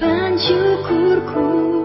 korban